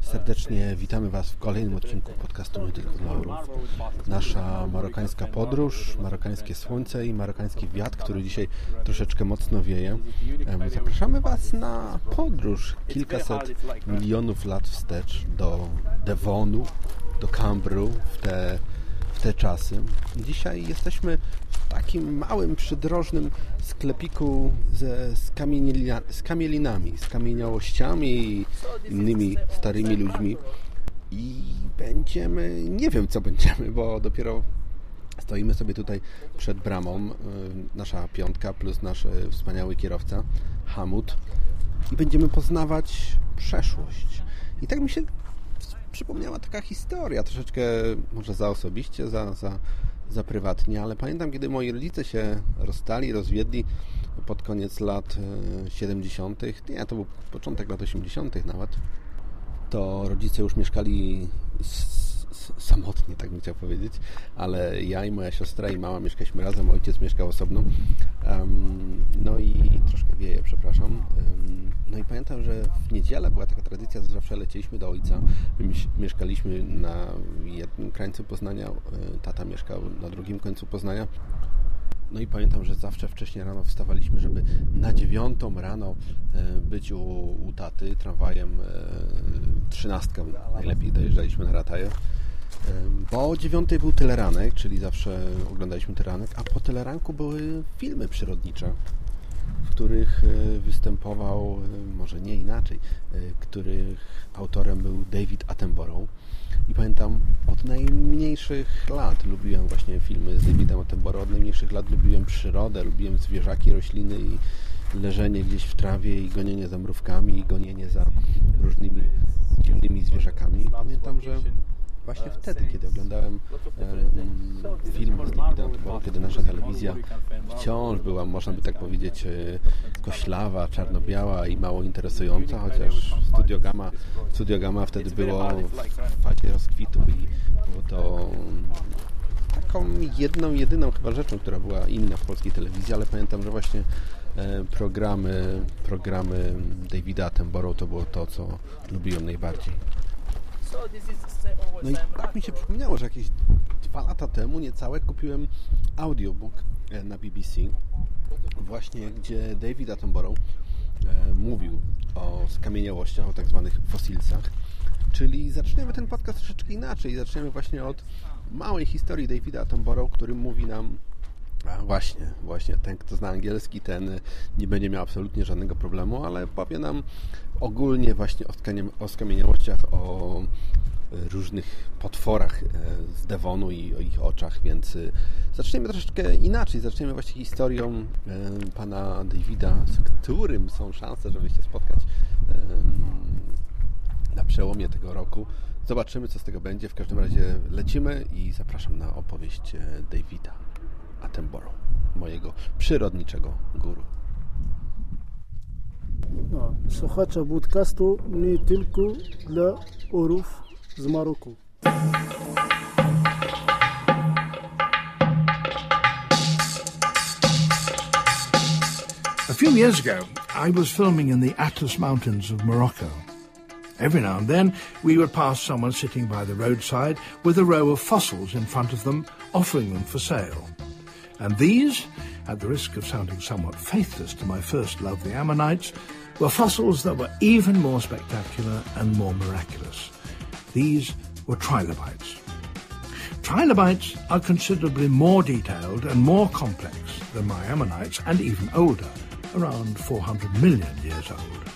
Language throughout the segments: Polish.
Serdecznie witamy Was w kolejnym odcinku podcastu Nie tylko dla. Nasza marokańska podróż, marokańskie słońce i marokański wiatr, który dzisiaj troszeczkę mocno wieje. Zapraszamy Was na podróż kilkaset milionów lat wstecz do Devonu, do Cambru, w te, w te czasy. Dzisiaj jesteśmy takim małym, przydrożnym sklepiku ze, z, z kamielinami, z kamieniałościami i innymi starymi ludźmi. I będziemy, nie wiem co będziemy, bo dopiero stoimy sobie tutaj przed bramą, y, nasza piątka plus nasz y, wspaniały kierowca Hamut i będziemy poznawać przeszłość. I tak mi się przypomniała taka historia, troszeczkę może za osobiście, za, za, za prywatnie, ale pamiętam, kiedy moi rodzice się rozstali, rozwiedli pod koniec lat 70., e, nie, to był początek lat 80. nawet, to rodzice już mieszkali samotnie, tak bym chciał powiedzieć, ale ja i moja siostra i mama mieszkaliśmy razem, ojciec mieszkał osobno. Um, no pamiętam, że w niedzielę była taka tradycja, że zawsze lecieliśmy do ojca. My mieszkaliśmy na jednym krańcu Poznania, e, tata mieszkał na drugim końcu Poznania. No i pamiętam, że zawsze wcześniej rano wstawaliśmy, żeby na dziewiątą rano e, być u, u taty tramwajem e, trzynastką. Najlepiej dojeżdżaliśmy na Rataje. Bo o dziewiątej był teleranek, czyli zawsze oglądaliśmy teleranek, a po teleranku były filmy przyrodnicze, w których e, występował, e, może nie inaczej, e, których autorem był David Attenborough. I pamiętam, od najmniejszych lat lubiłem właśnie filmy z Davidem Attenborough, od najmniejszych lat lubiłem przyrodę, lubiłem zwierzaki, rośliny i leżenie gdzieś w trawie i gonienie za mrówkami i gonienie za różnymi dziwnymi zwierzakami. Pamiętam, że właśnie wtedy, kiedy oglądałem e, film z Attenborough, kiedy nasza telewizja. Wciąż była, można by tak powiedzieć, e, koślawa, czarno-biała i mało interesująca, chociaż Studio Gamma, Studio Gamma wtedy było w fazie rozkwitu i było to taką jedną, jedyną chyba rzeczą, która była inna w polskiej telewizji, ale pamiętam, że właśnie e, programy, programy Davida Attenborough to było to, co lubiłem najbardziej. No i tak mi się przypomniało, że jakieś dwa lata temu niecałe kupiłem audiobook e, na BBC właśnie, gdzie David Attenborough e, mówił o skamieniałościach, o tak zwanych fosilsach. Czyli zaczniemy ten podcast troszeczkę inaczej. Zaczniemy właśnie od małej historii Davida Attenborough, który mówi nam a właśnie, właśnie, ten kto zna angielski, ten nie będzie miał absolutnie żadnego problemu, ale powie nam ogólnie właśnie o skamieniałościach, o różnych potworach e, z Devonu i o ich oczach, więc zaczniemy troszeczkę inaczej. Zaczniemy właśnie historią pana Davida, z którym są szanse, żeby się spotkać na przełomie tego roku. Zobaczymy, co z tego będzie. W każdym razie lecimy i zapraszam na opowieść Davida Attenborough, mojego przyrodniczego guru. No, słuchacza podcastu nie tylko dla orów z Maroku. A few years ago, I was filming in the Atlas Mountains of Morocco. Every now and then, we would pass someone sitting by the roadside with a row of fossils in front of them, offering them for sale. And these, at the risk of sounding somewhat faithless to my first love, the Ammonites, were fossils that were even more spectacular and more miraculous. These were trilobites. Trilobites are considerably more detailed and more complex than my ammonites and even older, around 400 million years old.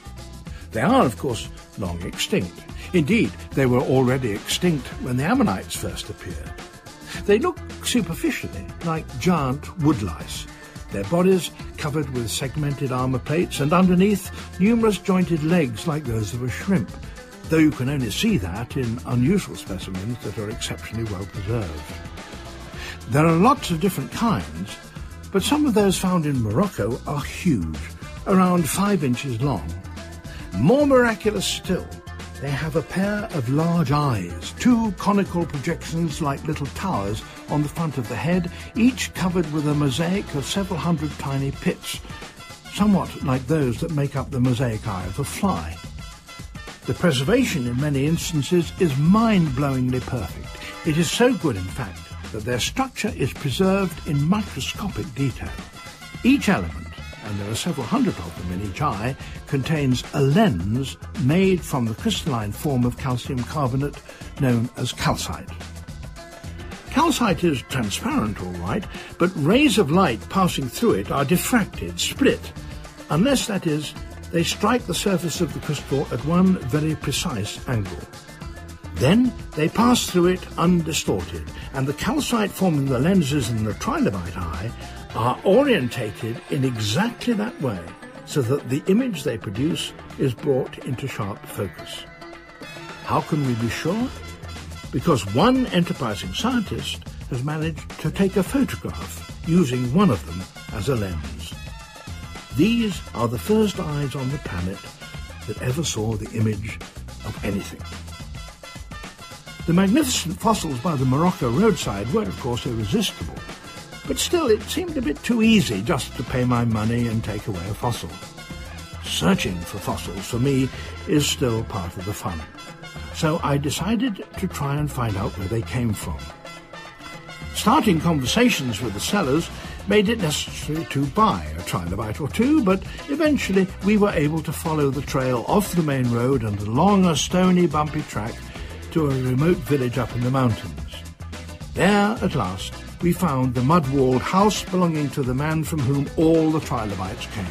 They are, of course, long extinct. Indeed, they were already extinct when the ammonites first appeared. They look superficially like giant woodlice, their bodies covered with segmented armour plates and underneath numerous jointed legs like those of a shrimp, though you can only see that in unusual specimens that are exceptionally well preserved. There are lots of different kinds, but some of those found in Morocco are huge, around five inches long. More miraculous still, they have a pair of large eyes, two conical projections like little towers on the front of the head, each covered with a mosaic of several hundred tiny pits, somewhat like those that make up the mosaic eye of a fly. The preservation in many instances is mind-blowingly perfect. It is so good, in fact, that their structure is preserved in microscopic detail. Each element, and there are several hundred of them in each eye, contains a lens made from the crystalline form of calcium carbonate known as calcite. Calcite is transparent, all right, but rays of light passing through it are diffracted, split, unless, that is, they strike the surface of the crystal at one very precise angle. Then they pass through it undistorted, and the calcite forming the lenses in the trilobite eye are orientated in exactly that way, so that the image they produce is brought into sharp focus. How can we be sure? Because one enterprising scientist has managed to take a photograph using one of them as a lens. These are the first eyes on the planet that ever saw the image of anything. The magnificent fossils by the Morocco roadside were, of course, irresistible, but still it seemed a bit too easy just to pay my money and take away a fossil. Searching for fossils, for me, is still part of the fun. So I decided to try and find out where they came from. Starting conversations with the sellers made it necessary to buy a trilobite or two, but eventually we were able to follow the trail off the main road and along a stony, bumpy track to a remote village up in the mountains. There, at last, we found the mud-walled house belonging to the man from whom all the trilobites came.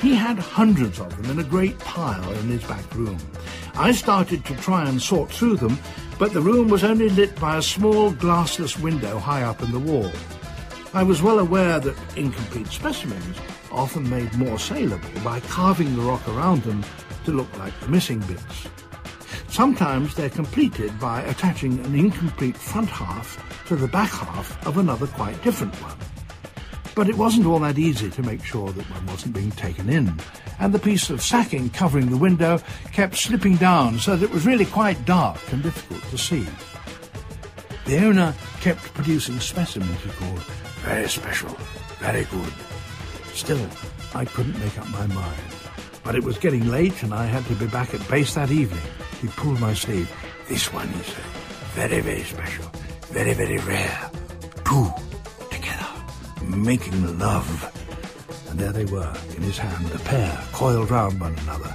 He had hundreds of them in a great pile in his back room. I started to try and sort through them, but the room was only lit by a small glassless window high up in the wall. I was well aware that incomplete specimens are often made more saleable by carving the rock around them to look like the missing bits. Sometimes they're completed by attaching an incomplete front half to the back half of another quite different one. But it wasn't all that easy to make sure that one wasn't being taken in, and the piece of sacking covering the window kept slipping down so that it was really quite dark and difficult to see. The owner kept producing specimens he called very special, very good. Still, I couldn't make up my mind. But it was getting late and I had to be back at base that evening. He pulled my sleeve. This one, is very, very special, very, very rare. Two together, making love. And there they were, in his hand, a pair, coiled round one another.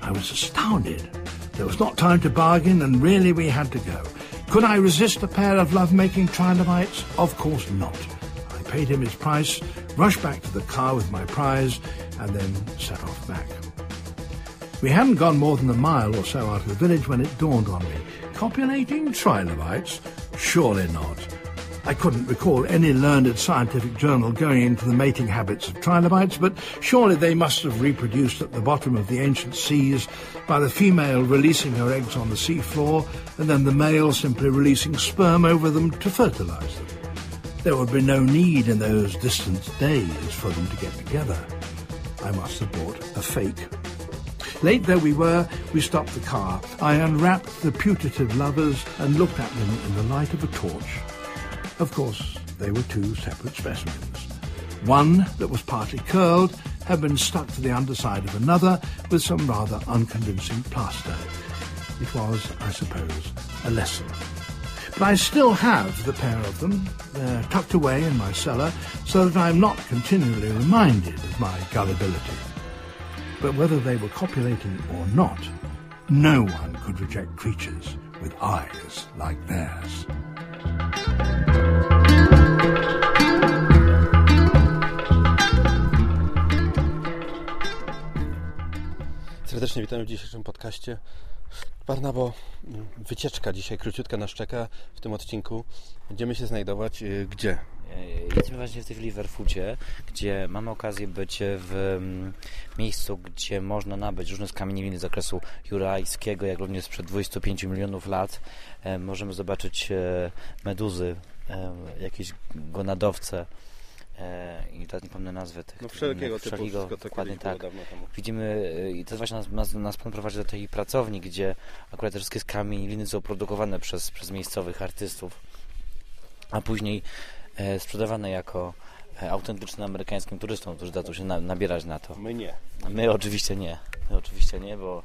I was astounded. There was not time to bargain, and really we had to go. Could I resist a pair of love-making trilobites? Of course not. I paid him his price, rushed back to the car with my prize, and then set off back. We hadn't gone more than a mile or so out of the village when it dawned on me. Copulating trilobites? Surely not. I couldn't recall any learned scientific journal going into the mating habits of trilobites, but surely they must have reproduced at the bottom of the ancient seas by the female releasing her eggs on the seafloor and then the male simply releasing sperm over them to fertilize them. There would be no need in those distant days for them to get together. I must have bought a fake. Late though we were, we stopped the car. I unwrapped the putative lovers and looked at them in the light of a torch. Of course, they were two separate specimens. One that was partly curled had been stuck to the underside of another with some rather unconvincing plaster. It was, I suppose, a lesson. But I still have the pair of them. They're tucked away in my cellar so that I'm not continually reminded of my gullibility. But whether they were copulating or not, no one could reject creatures with eyes like theirs. Serdecznie witamy w dzisiejszym podcaście. Barnabo, wycieczka dzisiaj króciutka na szczeka w tym odcinku. Będziemy się znajdować y, gdzie? Jesteśmy właśnie w tej chwili w Erfucie, gdzie mamy okazję być w mm, miejscu, gdzie można nabyć różne skamienieliny z zakresu jurajskiego, jak również sprzed 25 milionów lat. E, możemy zobaczyć e, meduzy, e, jakieś gonadowce, i teraz nie pamiętam nazwy tych. No wszelkiego typu, wszelkiego, to dokładnie tak. Widzimy, i to właśnie nas, nas, nas pan prowadzi do tej pracowni, gdzie akurat te wszystkie skamieliny są produkowane przez, przez miejscowych artystów, a później e, sprzedawane jako e, autentycznym amerykańskim turystom, którzy zaczną się na, nabierać na to. My nie. My oczywiście nie. My oczywiście nie, bo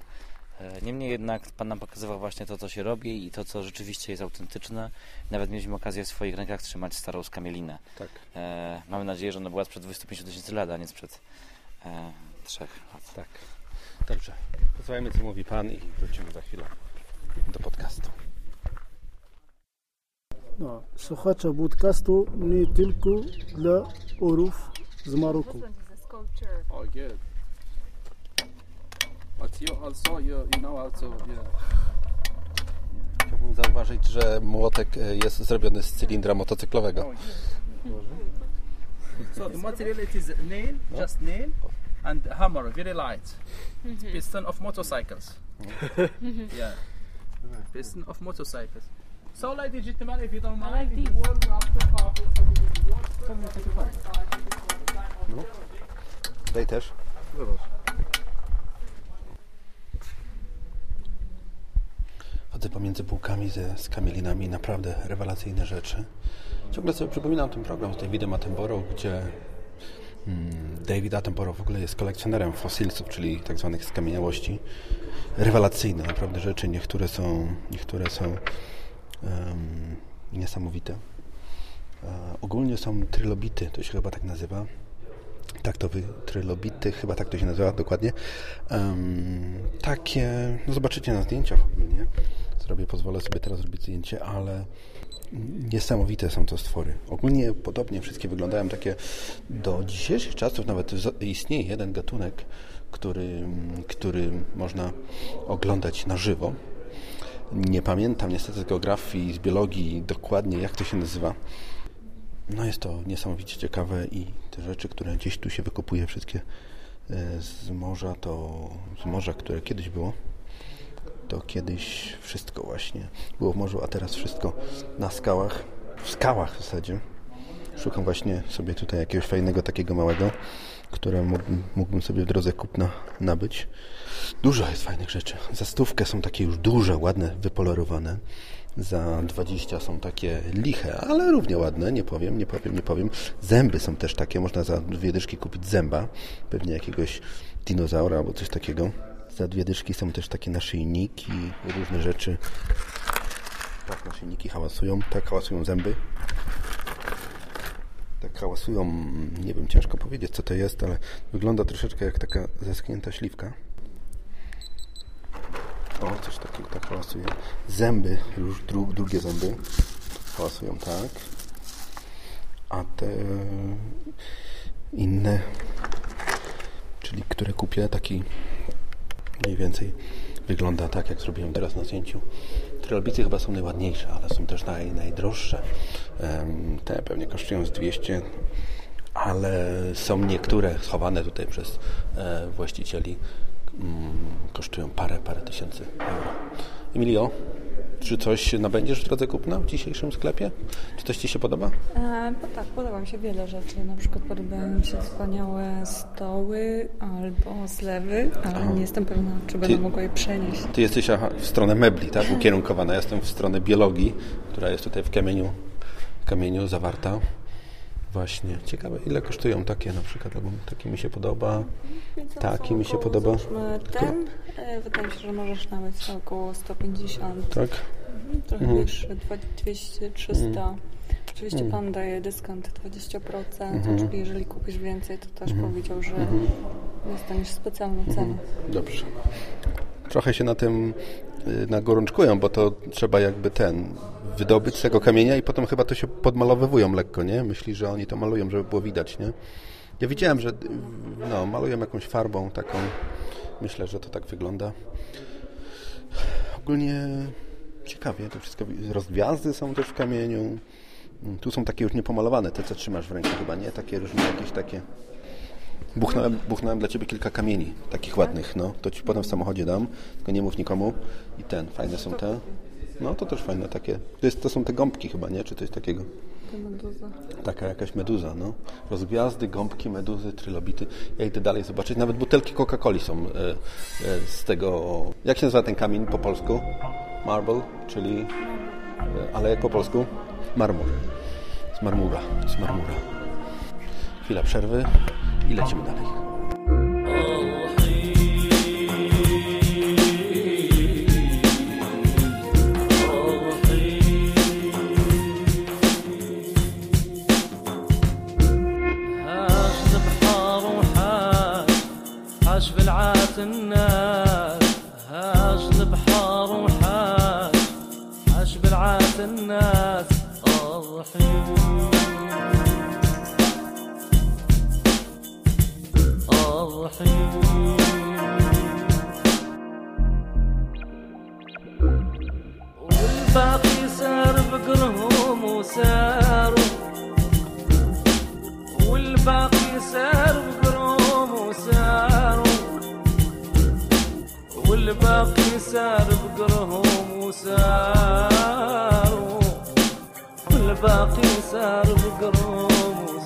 E, Niemniej jednak Pan nam pokazywał właśnie to, co się robi i to, co rzeczywiście jest autentyczne. Nawet mieliśmy okazję w swoich rękach trzymać starą skamielinę. Tak. E, mamy nadzieję, że ona była sprzed 25 tysięcy lat, a nie sprzed e, trzech lat. Tak. Dobrze. Posłuchajmy, co mówi Pan i wrócimy za chwilę do podcastu. No, słuchacza podcastu nie tylko dla orów z Maroku. Oh, good. But you also, you, you know also, yeah. Chciałbym zauważyć, że młotek e, jest zrobiony z cylindra motocyklowego. So the material it is nail, just nail, and hammer, very light. It's piston of motorcycles. yeah, piston of motorcycles. So, and gentlemen, if you don't mind, like if you these. fun. Tutaj też. Chodzę pomiędzy półkami ze skamielinami, naprawdę rewelacyjne rzeczy. Ciągle sobie przypominam ten program z Davidem Attenborough, gdzie mm, David Attenborough w ogóle jest kolekcjonerem fosylców, czyli tak zwanych skamieniałości. Rewelacyjne naprawdę rzeczy, niektóre są, niektóre są niesamowite. E, ogólnie są trylobity, to się chyba tak nazywa tak to wy, trylobity, chyba tak to się nazywa dokładnie. Takie, no zobaczycie na zdjęciach ogólnie. Zrobię, pozwolę sobie teraz zrobić zdjęcie, ale niesamowite są to stwory. Ogólnie podobnie wszystkie wyglądają takie do dzisiejszych czasów, nawet istnieje jeden gatunek, który, który można oglądać na żywo. Nie pamiętam niestety z geografii, z biologii dokładnie jak to się nazywa. No jest to niesamowicie ciekawe i te rzeczy, które gdzieś tu się wykopuje, wszystkie e, z morza, to z morza, które kiedyś było, to kiedyś wszystko właśnie było w morzu, a teraz wszystko na skałach, w skałach w zasadzie. Szukam właśnie sobie tutaj jakiegoś fajnego takiego małego, które mógłbym, mógłbym sobie w drodze kupna nabyć. Dużo jest fajnych rzeczy. Za stówkę są takie już duże, ładne, wypolerowane. Za 20 są takie liche, ale równie ładne, nie powiem, nie powiem, nie powiem. Zęby są też takie, można za dwie dyszki kupić zęba, pewnie jakiegoś dinozaura albo coś takiego. Za dwie dyszki są też takie naszyjniki, różne rzeczy. Tak, naszyjniki hałasują, tak hałasują zęby. Tak hałasują, nie wiem, ciężko powiedzieć co to jest, ale wygląda troszeczkę jak taka zeschnięta śliwka. O, coś takiego tak hałasuje. Zęby, już dru, drugie zęby hałasują tak. A te inne, czyli które kupię, taki mniej więcej wygląda tak, jak zrobiłem teraz na zdjęciu. Trilobity chyba są najładniejsze, ale są też naj, najdroższe. Te pewnie kosztują z 200, ale są niektóre schowane tutaj przez e, właścicieli. Mm, kosztują parę, parę tysięcy euro. Emilio, czy coś nabędziesz w drodze kupna w dzisiejszym sklepie? Czy coś Ci się podoba? E, bo tak, podoba mi się wiele rzeczy. Na przykład podobają mi się wspaniałe stoły albo zlewy, ale nie jestem pewna, czy będę mogła je przenieść. Ty jesteś aha, w stronę mebli, tak? Ukierunkowana. Ja jestem w stronę biologii, która jest tutaj w kamieniu, w kamieniu zawarta. Właśnie. Ciekawe, ile kosztują takie na przykład, albo taki mi się podoba. Więc Taki mi się podoba. Ten, e, wydaje mi się, że możesz nawet około 150, Tak? trochę Mhm. wyższy, dwa- 200, 300. Oczywiście Pan daje dyskont 20%, czyli jeżeli kupisz więcej, to też powiedział, że dostaniesz specjalną cenę. Dobrze. Trochę się na tym y, nagorączkują, bo to trzeba jakby ten wydobyć z tego kamienia i potem chyba to się podmalowywują lekko, nie? Myśli, że oni to malują, żeby było widać, nie? Ja widziałem, że no, malują jakąś farbą taką. Myślę, że to tak wygląda. Ogólnie ciekawie to wszystko. Rozgwiazdy są też w kamieniu. Tu są takie już niepomalowane, te co trzymasz w ręku chyba, nie? Takie różne jakieś takie... Buchnąłem, buchnąłem dla Ciebie kilka kamieni, takich ładnych, no. To Ci potem w samochodzie dam, tylko nie mów nikomu. I ten, fajne są te. No, to też fajne takie. To, jest, to są te gąbki chyba, nie? Czy coś takiego? Meduza. Taka jakaś meduza, no. Rozgwiazdy, gąbki, meduzy, trylobity. Ja idę dalej zobaczyć. Nawet butelki Coca-Coli są e, e, z tego... Jak się nazywa ten kamień po polsku? Marble, czyli... E, ale jak po polsku? Marmur. Z marmura, z marmura. Chwila przerwy i lecimy dalej. والباقي سار بقرهم وساروا والباقي سار بقرهم وساروا.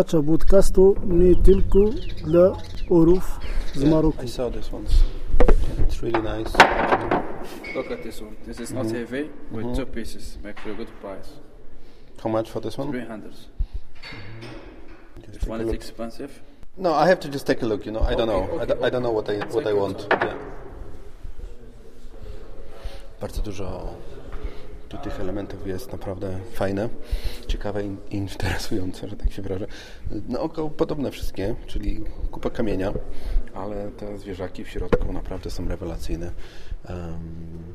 No, słuchacza podcastu nie tylko dla orów z Maroku. I saw this one. It's really nice. Look at this one. This is not mm-hmm. heavy with mm-hmm. two pieces. Make for a good price. How much for this one? 300. Mm-hmm. Just If take one is expensive, No, I have to just take a look. You know, I don't know. Okay, I, okay, d- I don't know what I what I want. time. Yeah. Bardzo dużo tu tych elementów jest naprawdę fajne, ciekawe i interesujące, że tak się wyrażę. Na oko podobne wszystkie, czyli kupa kamienia, ale te zwierzaki w środku naprawdę są rewelacyjne. Em,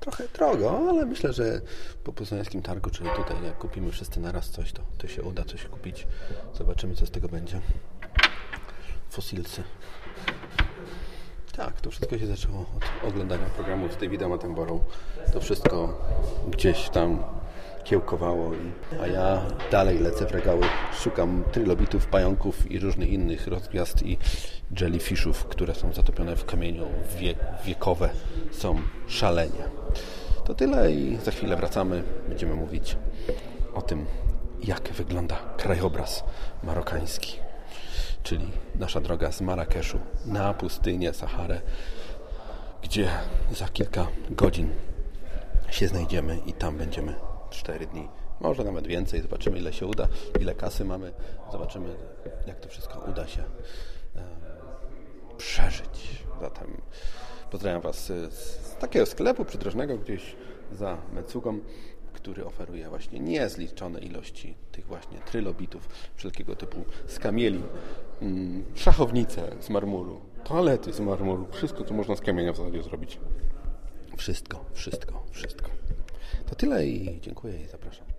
trochę drogo, ale myślę, że po poznańskim targu, czyli tutaj jak kupimy wszyscy naraz coś, to, to się uda coś kupić. Zobaczymy, co z tego będzie. Fosilsy. Tak, to wszystko się zaczęło od oglądania programu z Davidem Attenborough. To wszystko gdzieś tam kiełkowało, a ja dalej lecę w regały. Szukam trylobitów, pająków i różnych innych rozgwiazd i jellyfishów, które są zatopione w kamieniu wie, wiekowe. Są szalenie. To tyle i za chwilę wracamy. Będziemy mówić o tym, jak wygląda krajobraz marokański czyli nasza droga z Marrakeszu na pustynię Saharę, gdzie za kilka godzin się znajdziemy i tam będziemy 4 dni, może nawet więcej. Zobaczymy, ile się uda, ile kasy mamy. Zobaczymy, jak to wszystko uda się przeżyć. Zatem pozdrawiam Was z takiego sklepu przydrożnego gdzieś za Mecugą, który oferuje właśnie niezliczone ilości tych właśnie trylobitów, wszelkiego typu skamieli, mm, szachownice z marmuru, toalety z marmuru, wszystko, co można z kamienia w zasadzie zrobić. Wszystko, wszystko, wszystko. To tyle i dziękuję i zapraszam.